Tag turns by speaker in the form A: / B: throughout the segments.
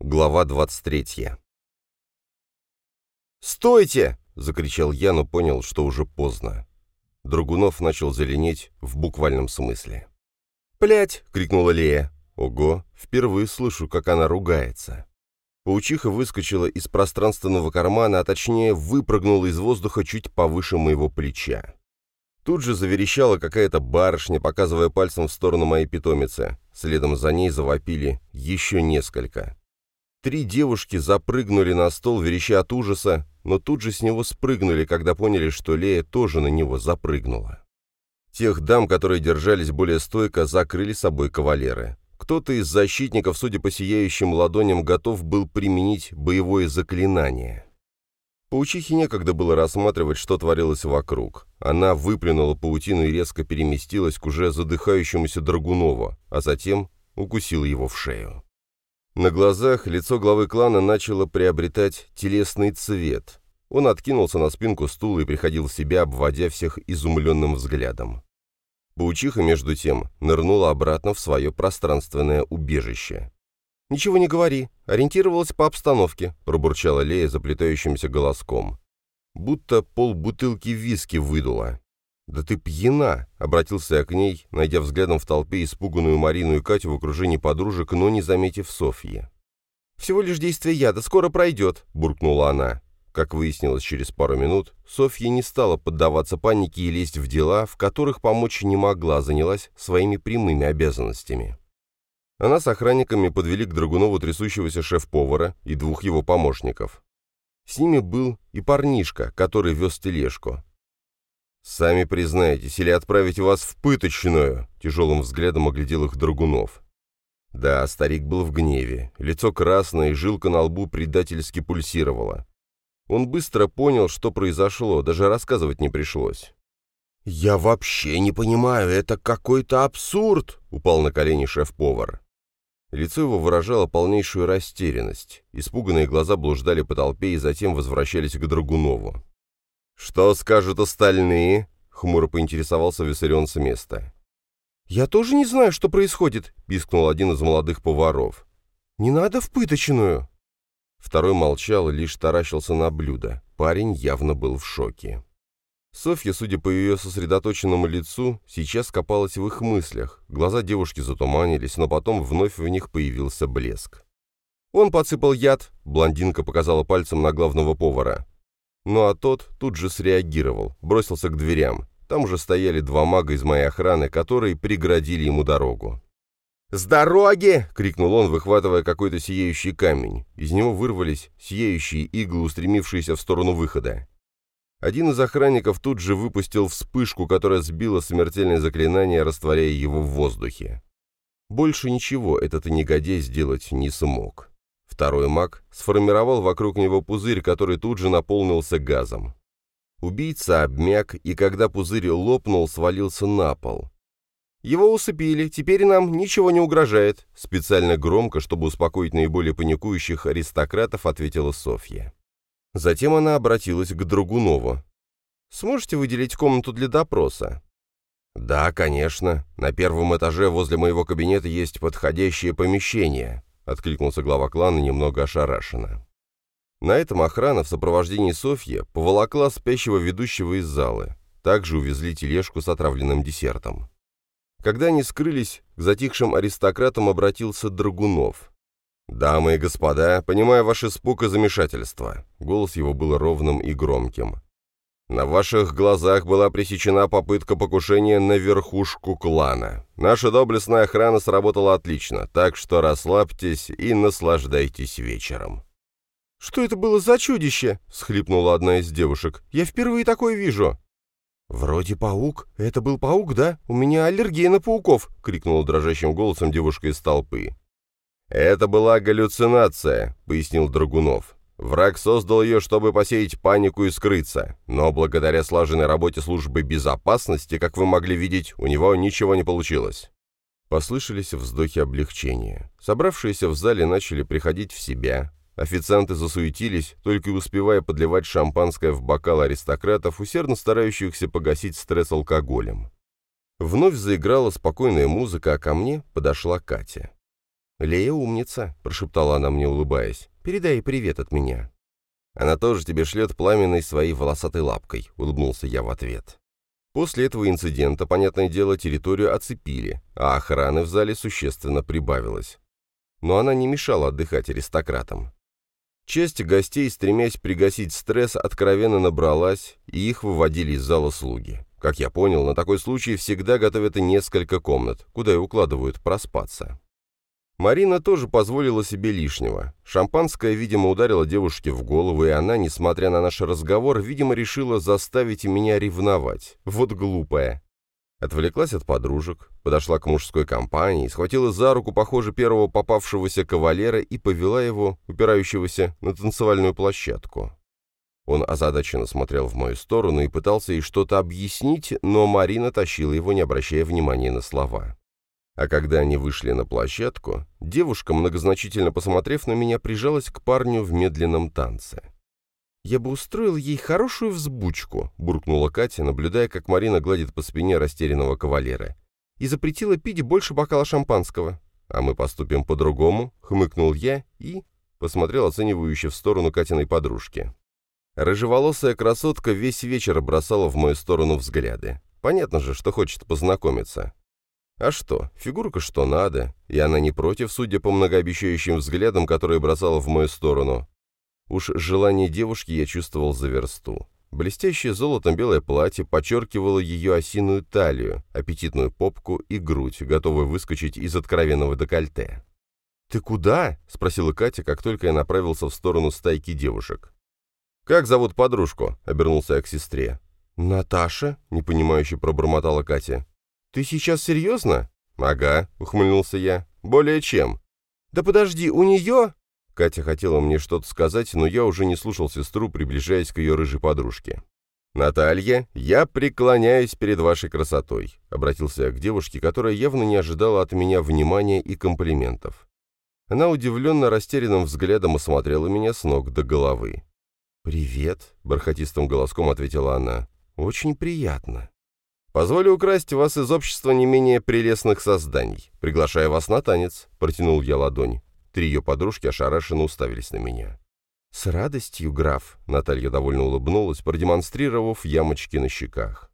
A: Глава 23. «Стойте!» — закричал я, но понял, что уже поздно. Драгунов начал зеленеть в буквальном смысле. «Блядь!» — крикнула Лея. Ого, впервые слышу, как она ругается. Паучиха выскочила из пространственного кармана, а точнее выпрыгнула из воздуха чуть повыше моего плеча. Тут же заверещала какая-то барышня, показывая пальцем в сторону моей питомицы. Следом за ней завопили еще несколько. Три девушки запрыгнули на стол, вереща от ужаса, но тут же с него спрыгнули, когда поняли, что Лея тоже на него запрыгнула. Тех дам, которые держались более стойко, закрыли собой кавалеры. Кто-то из защитников, судя по сияющим ладоням, готов был применить боевое заклинание. Паучихе некогда было рассматривать, что творилось вокруг. Она выплюнула паутину и резко переместилась к уже задыхающемуся Драгунову, а затем укусила его в шею. На глазах лицо главы клана начало приобретать телесный цвет. Он откинулся на спинку стула и приходил в себя, обводя всех изумленным взглядом. Паучиха, между тем, нырнула обратно в свое пространственное убежище. «Ничего не говори, ориентировалась по обстановке», — пробурчала Лея заплетающимся голоском. Будто полбутылки виски выдула. «Да ты пьяна!» — обратился я к ней, найдя взглядом в толпе испуганную Марину и Катю в окружении подружек, но не заметив Софьи. «Всего лишь действие яда, скоро пройдет», — буркнула она. Как выяснилось через пару минут, Софья не стала поддаваться панике и лезть в дела, в которых помочь не могла, занялась своими прямыми обязанностями. Она с охранниками подвели к Драгунову трясущегося шеф-повара и двух его помощников. С ними был и парнишка, который вез тележку. «Сами признаетесь, или отправить вас в пыточную?» Тяжелым взглядом оглядел их Драгунов. Да, старик был в гневе. Лицо красное, жилка на лбу предательски пульсировала. Он быстро понял, что произошло, даже рассказывать не пришлось. «Я вообще не понимаю, это какой-то абсурд!» — упал на колени шеф-повар. Лицо его выражало полнейшую растерянность. Испуганные глаза блуждали по толпе и затем возвращались к Драгунову. «Что скажут остальные?» — хмуро поинтересовался Виссарион с места. «Я тоже не знаю, что происходит», — пискнул один из молодых поваров. «Не надо в пыточную». Второй молчал и лишь таращился на блюдо. Парень явно был в шоке. Софья, судя по ее сосредоточенному лицу, сейчас копалась в их мыслях. Глаза девушки затуманились, но потом вновь в них появился блеск. Он подсыпал яд, блондинка показала пальцем на главного повара. Ну а тот тут же среагировал, бросился к дверям. Там уже стояли два мага из моей охраны, которые преградили ему дорогу. «С дороги!» — крикнул он, выхватывая какой-то сияющий камень. Из него вырвались сияющие иглы, устремившиеся в сторону выхода. Один из охранников тут же выпустил вспышку, которая сбила смертельное заклинание, растворяя его в воздухе. Больше ничего этот негодяй сделать не смог. Второй маг сформировал вокруг него пузырь, который тут же наполнился газом. Убийца обмяк, и когда пузырь лопнул, свалился на пол. «Его усыпили, теперь нам ничего не угрожает», специально громко, чтобы успокоить наиболее паникующих аристократов, ответила Софья. Затем она обратилась к Драгунову. «Сможете выделить комнату для допроса?» «Да, конечно. На первом этаже возле моего кабинета есть подходящее помещение», откликнулся глава клана немного ошарашенно. На этом охрана в сопровождении Софьи поволокла спящего ведущего из залы. Также увезли тележку с отравленным десертом. Когда они скрылись, к затихшим аристократам обратился Драгунов. «Дамы и господа, понимаю ваш испуг и замешательство». Голос его был ровным и громким. «На ваших глазах была пресечена попытка покушения на верхушку клана. Наша доблестная охрана сработала отлично, так что расслабьтесь и наслаждайтесь вечером».
B: «Что это было за чудище?» — схлипнула одна из девушек. «Я впервые такое вижу».
A: «Вроде паук. Это был паук, да? У меня аллергия на пауков!» — крикнула дрожащим голосом девушка из толпы.
C: «Это была галлюцинация», — пояснил Драгунов. «Враг создал ее, чтобы посеять панику и скрыться, но благодаря слаженной работе службы безопасности, как вы могли видеть, у него ничего не получилось».
A: Послышались вздохи облегчения. Собравшиеся в зале начали приходить в себя. Официанты засуетились, только успевая подливать шампанское в бокал аристократов, усердно старающихся погасить стресс алкоголем. Вновь заиграла спокойная музыка, а ко мне подошла Катя.
B: «Лея умница», — прошептала она мне, улыбаясь. «Передай привет от меня».
C: «Она тоже тебе шлет пламенной своей волосатой лапкой», — улыбнулся я в ответ. После этого инцидента, понятное дело, территорию оцепили, а охраны в зале существенно прибавилось. Но она не мешала отдыхать аристократам. Часть гостей, стремясь пригасить стресс, откровенно набралась, и их выводили из зала слуги. Как я понял, на такой случай всегда готовят несколько комнат, куда и укладывают проспаться. Марина тоже позволила себе лишнего. Шампанское, видимо, ударило девушке в голову, и она, несмотря на наш разговор, видимо, решила заставить меня ревновать. Вот глупая. Отвлеклась от подружек, подошла к мужской компании, схватила за руку, похоже, первого попавшегося кавалера и повела его, упирающегося, на танцевальную площадку. Он озадаченно смотрел в мою сторону и пытался ей что-то объяснить, но Марина тащила его, не обращая внимания на слова. А когда они вышли на площадку, девушка, многозначительно посмотрев на меня, прижалась к парню в медленном танце.
B: «Я бы устроил ей хорошую взбучку», — буркнула Катя, наблюдая, как Марина гладит по спине растерянного кавалера. «И запретила пить больше бокала шампанского».
C: «А мы поступим по-другому», — хмыкнул я и посмотрел оценивающе в сторону Катиной подружки. Рыжеволосая красотка весь вечер бросала в мою сторону взгляды. Понятно же, что хочет познакомиться. А что, фигурка что надо, и она не против, судя по многообещающим взглядам, которые бросала в мою сторону. Уж желание девушки я чувствовал за версту. Блестящее золотом белое платье подчеркивало ее осиную талию, аппетитную попку и грудь, готовую выскочить из откровенного декольте.
B: «Ты куда?» — спросила Катя, как только я направился в сторону стайки девушек.
C: «Как зовут подружку?» — обернулся я к сестре.
B: «Наташа?» — непонимающе пробормотала Катя. «Ты сейчас серьезно?»
C: «Ага», — ухмыльнулся я. «Более чем».
B: «Да подожди, у нее...»
C: Катя хотела мне что-то сказать, но я уже не слушал сестру, приближаясь к ее рыжей подружке. «Наталья, я преклоняюсь перед вашей красотой», — обратился я к девушке, которая явно не ожидала от меня внимания и комплиментов. Она удивленно растерянным взглядом осмотрела меня с ног до головы.
B: «Привет», — бархатистым голоском ответила она. «Очень приятно».
C: «Позволю украсть вас из общества не менее прелестных созданий. Приглашаю вас на танец», — протянул я ладонь. Три ее подружки ошарашенно уставились на меня.
B: «С радостью, граф», — Наталья довольно улыбнулась, продемонстрировав ямочки на щеках.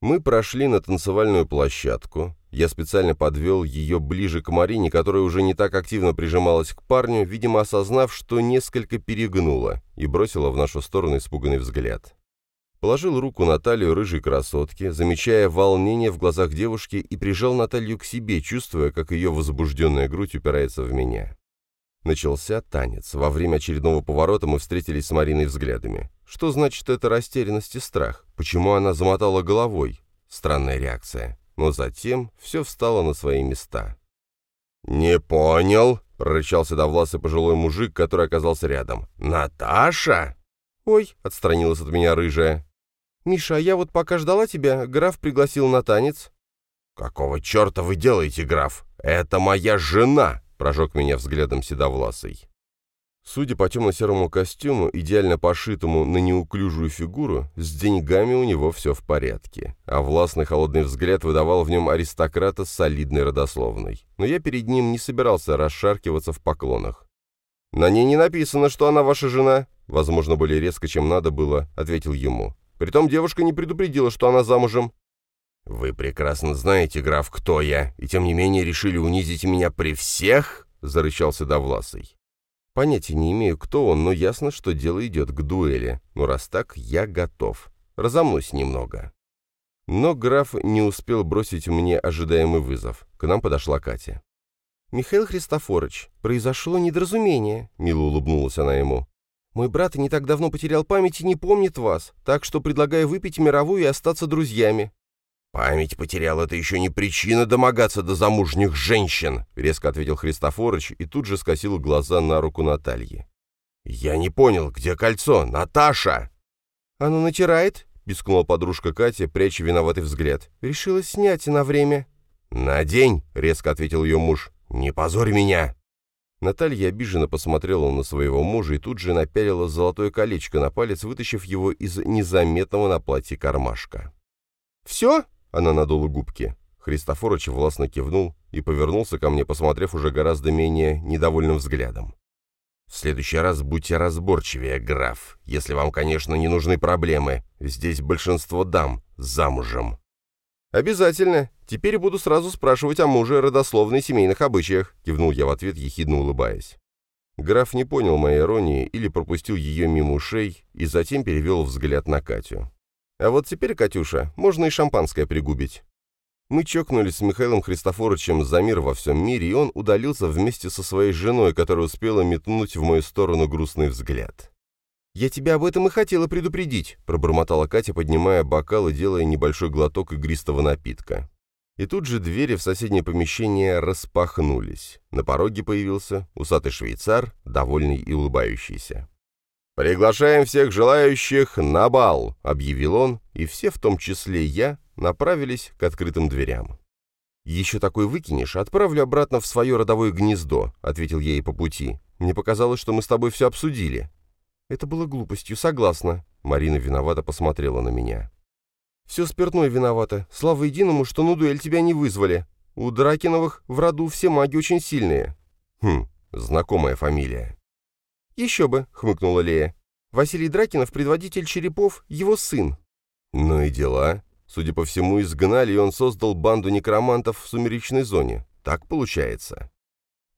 C: Мы прошли на танцевальную площадку. Я специально подвел ее ближе к Марине, которая уже не так активно прижималась к парню, видимо, осознав, что несколько перегнула, и бросила в нашу сторону испуганный взгляд. Положил руку на талию рыжей красотки, замечая волнение в глазах девушки, и прижал Наталью к себе, чувствуя, как ее возбужденная грудь упирается в меня. Начался танец. Во время очередного поворота мы встретились с Мариной взглядами. Что значит эта растерянность и страх? Почему она замотала головой? Странная реакция. Но затем все встало на свои места.
A: «Не понял», — прорычал седовласый пожилой мужик, который оказался рядом. «Наташа?»
B: «Ой», — отстранилась от меня рыжая. «Миша, а я вот пока ждала тебя, граф пригласил на танец».
A: «Какого черта вы делаете, граф? Это моя жена!» прожег меня взглядом седовласый. Судя по темно-серому костюму, идеально пошитому на неуклюжую фигуру, с деньгами у него все в порядке, а властный холодный взгляд выдавал в нем аристократа с солидной родословной. Но я перед ним не собирался расшаркиваться в поклонах. «На ней не написано, что она ваша жена», возможно, более резко, чем надо было, ответил ему. Притом девушка не предупредила, что она замужем. «Вы прекрасно знаете, граф, кто я, и тем не менее решили унизить меня при всех?» — зарычал Седовласый.
C: «Понятия не имею, кто он, но ясно, что дело идет к дуэли. Но раз так, я готов. Разомнусь немного». Но граф не успел бросить мне ожидаемый вызов. К нам подошла Катя.
B: «Михаил Христофорович, произошло недоразумение», — мило улыбнулась она ему. «Мой брат не так давно потерял память и не помнит вас, так что предлагаю выпить мировую и остаться друзьями».
A: «Память потерял, это еще не причина домогаться до замужних женщин», — резко ответил Христофорыч и тут же скосил глаза на руку Натальи. «Я не понял, где кольцо? Наташа!»
B: «Оно натирает?» — пискнула подружка Катя, пряча виноватый взгляд. «Решила снять на время».
A: «Надень!» — резко ответил ее муж. «Не позорь меня!»
C: Наталья обиженно посмотрела на своего мужа и тут же напялила золотое колечко на палец, вытащив его из незаметного на платье кармашка.
B: «Все?»
C: Она надула губки.
A: Христофорович властно кивнул и повернулся ко мне, посмотрев уже гораздо менее недовольным взглядом. «В следующий раз будьте разборчивее, граф, если вам, конечно, не нужны проблемы. Здесь большинство дам замужем».
B: «Обязательно. Теперь буду сразу спрашивать о муже, родословной семейных обычаях», — кивнул я в ответ, ехидно улыбаясь.
A: Граф не понял моей иронии или пропустил ее мимо ушей и затем перевел взгляд на Катю.
B: «А вот теперь, Катюша, можно и шампанское пригубить».
A: Мы чокнулись с Михаилом Христофоровичем за мир во всем мире, и он удалился вместе со своей женой, которая успела метнуть в мою сторону грустный взгляд.
B: «Я тебя об этом и хотела предупредить», — пробормотала Катя, поднимая бокал и делая небольшой глоток игристого напитка.
A: И тут же двери в соседнее помещение распахнулись. На пороге появился усатый швейцар, довольный и улыбающийся. «Приглашаем всех желающих на бал», — объявил он, и все, в том числе я, направились к открытым дверям.
B: «Еще такой выкинешь, отправлю обратно в свое родовое гнездо», — ответил ей по пути. «Мне показалось, что мы с тобой все обсудили». «Это было глупостью, согласна». Марина виновато посмотрела на меня. «Все спиртное виновато. Слава единому, что на дуэль тебя не вызвали. У Дракиновых в роду все маги очень сильные».
A: «Хм, знакомая фамилия».
B: «Еще бы», — хмыкнула Лея. «Василий Дракинов, предводитель черепов, его сын».
A: «Ну и дела. Судя по всему, изгнали, и он создал банду некромантов в сумеречной зоне. Так получается?»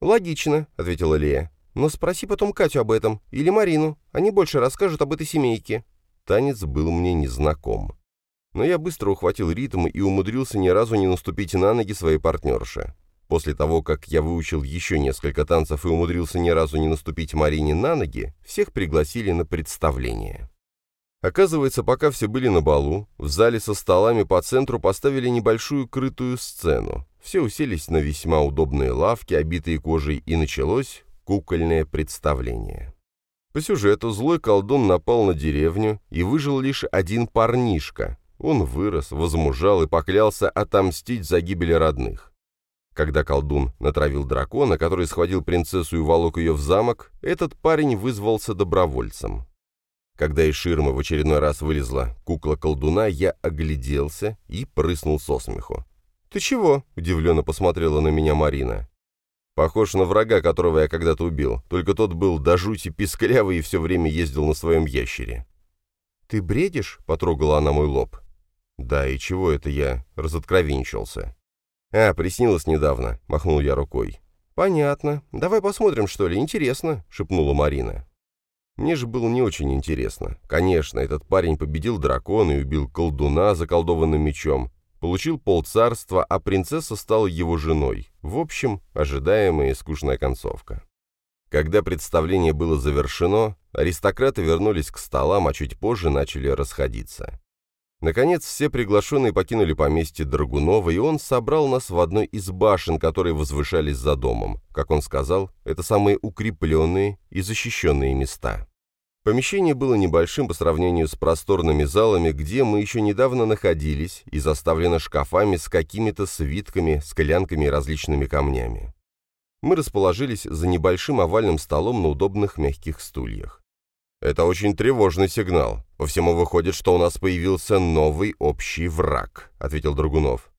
B: «Логично», — ответила Лея. «Но спроси потом Катю об этом, или Марину. Они больше расскажут об этой семейке».
A: Танец был мне незнаком. Но я быстро ухватил ритм и умудрился ни разу не наступить на ноги своей партнерши. После того, как я выучил еще несколько танцев и умудрился ни разу не наступить Марине на ноги, всех пригласили на представление. Оказывается, пока все были на балу, в зале со столами по центру поставили небольшую крытую сцену. Все уселись на весьма удобные лавки, обитые кожей, и началось кукольное представление. По сюжету злой колдун напал на деревню, и выжил лишь один парнишка. Он вырос, возмужал и поклялся отомстить за гибель родных. Когда колдун натравил дракона, который схватил принцессу и волок ее в замок, этот парень вызвался добровольцем. Когда из ширмы в очередной раз вылезла кукла колдуна, я огляделся и прыснул со смеху.
B: «Ты чего?» – удивленно посмотрела на меня Марина.
A: «Похож на врага, которого я когда-то убил, только тот был до жути писклявый и все время ездил на своем ящере».
B: «Ты бредишь?» – потрогала она мой лоб.
A: «Да, и чего это я?» – разоткровенчился.
B: «А, приснилось недавно», — махнул я рукой. «Понятно. Давай посмотрим, что ли, интересно», — шепнула Марина.
A: Мне же было не очень интересно. Конечно, этот парень победил дракона и убил колдуна заколдованным мечом, получил полцарства, а принцесса стала его женой. В общем, ожидаемая и скучная концовка. Когда представление было завершено, аристократы вернулись к столам, а чуть позже начали расходиться. Наконец, все приглашенные покинули поместье Драгунова, и он собрал нас в одной из башен, которые возвышались за домом. Как он сказал, это самые укрепленные и защищенные места. Помещение было небольшим по сравнению с просторными залами, где мы еще недавно находились, и заставлено шкафами с какими-то свитками, склянками и различными камнями. Мы расположились за небольшим овальным столом на удобных мягких стульях. Это очень тревожный сигнал. По всему выходит, что у нас появился новый общий враг», — ответил Драгунов.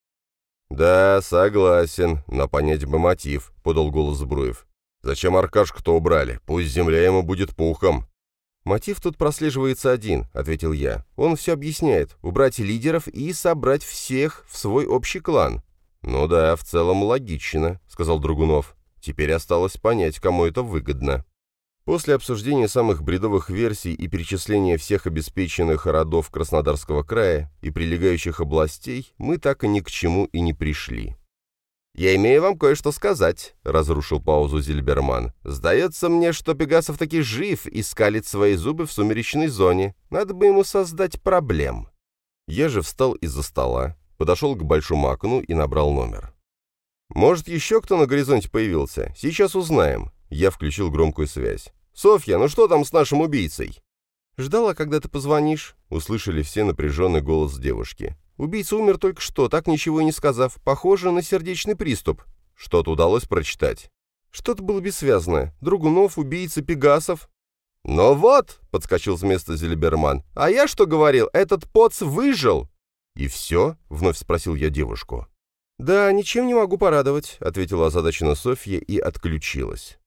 A: «Да, согласен, но понять бы мотив», — подал голос Бруев. «Зачем Аркашку-то убрали? Пусть земля ему будет пухом».
B: «Мотив тут прослеживается один», — ответил я. «Он все объясняет. Убрать лидеров и собрать всех в свой общий клан».
A: «Ну да, в целом логично», — сказал Драгунов. «Теперь осталось понять, кому это выгодно». После обсуждения самых бредовых версий и перечисления всех обеспеченных родов Краснодарского края и прилегающих областей, мы так и ни к чему и не пришли.
B: «Я имею вам кое-что сказать», — разрушил паузу Зильберман. «Сдается мне, что Пегасов таки жив и скалит свои зубы в сумеречной зоне. Надо бы ему создать проблем».
A: Я же встал из-за стола, подошел к большому окну и набрал номер.
B: «Может, еще кто на горизонте появился? Сейчас узнаем». Я включил громкую связь. «Софья, ну что там с нашим убийцей?» «Ждала, когда ты позвонишь», — услышали все напряженный голос девушки. «Убийца умер только что, так ничего и не сказав. Похоже на сердечный приступ».
A: «Что-то удалось прочитать?»
B: «Что-то было бессвязное. Другунов, убийца, Пегасов».
A: «Ну вот», — подскочил с места Зелеберман, — «а я что говорил? Этот поц выжил».
B: «И все?» — вновь спросил я девушку. «Да, ничем не могу порадовать», — ответила озадачена Софья и отключилась.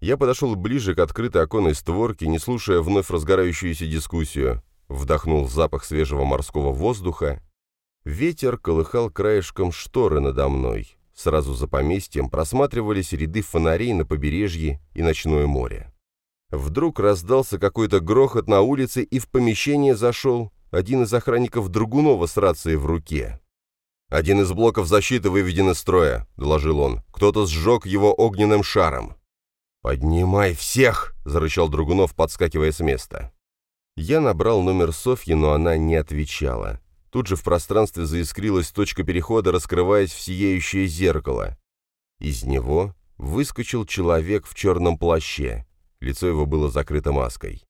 B: Я подошел ближе к открытой оконной створке, не слушая вновь разгорающуюся дискуссию. Вдохнул запах свежего морского воздуха. Ветер колыхал краешком шторы надо мной. Сразу за поместьем просматривались ряды фонарей на побережье и ночное море. Вдруг раздался какой-то грохот на улице, и в помещение зашел один из охранников Другунова с рацией в руке. «Один из блоков защиты выведен из строя», — доложил он. «Кто-то сжег его огненным шаром». «Поднимай всех!» — зарычал Другунов, подскакивая с места. Я набрал номер Софьи, но она не отвечала. Тут же в пространстве заискрилась точка перехода, раскрываясь в сияющее зеркало. Из него выскочил человек в черном плаще. Лицо его было закрыто маской.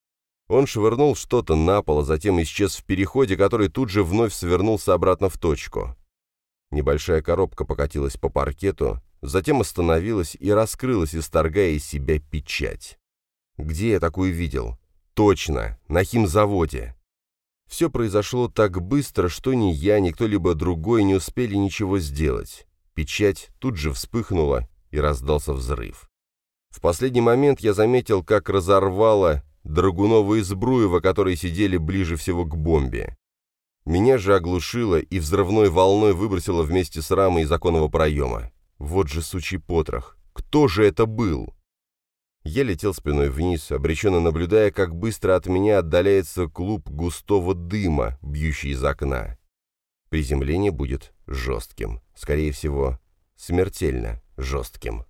B: Он швырнул что-то на пол, а затем исчез в переходе, который тут же вновь свернулся обратно в точку. Небольшая коробка покатилась по паркету, затем остановилась и раскрылась, исторгая из себя печать. Где я такую видел? Точно, на химзаводе. Все произошло так быстро, что ни я, ни кто-либо другой не успели ничего сделать. Печать тут же вспыхнула, и раздался взрыв. В последний момент я заметил, как разорвало Драгунова и Збруева, которые сидели ближе всего к бомбе. Меня же оглушило и взрывной волной выбросило вместе с рамой из оконного проема. Вот же сучий потрох. Кто же это был? Я летел спиной вниз, обреченно наблюдая, как быстро от меня отдаляется клуб густого дыма, бьющий из окна. Приземление будет жестким, скорее всего, смертельно жестким.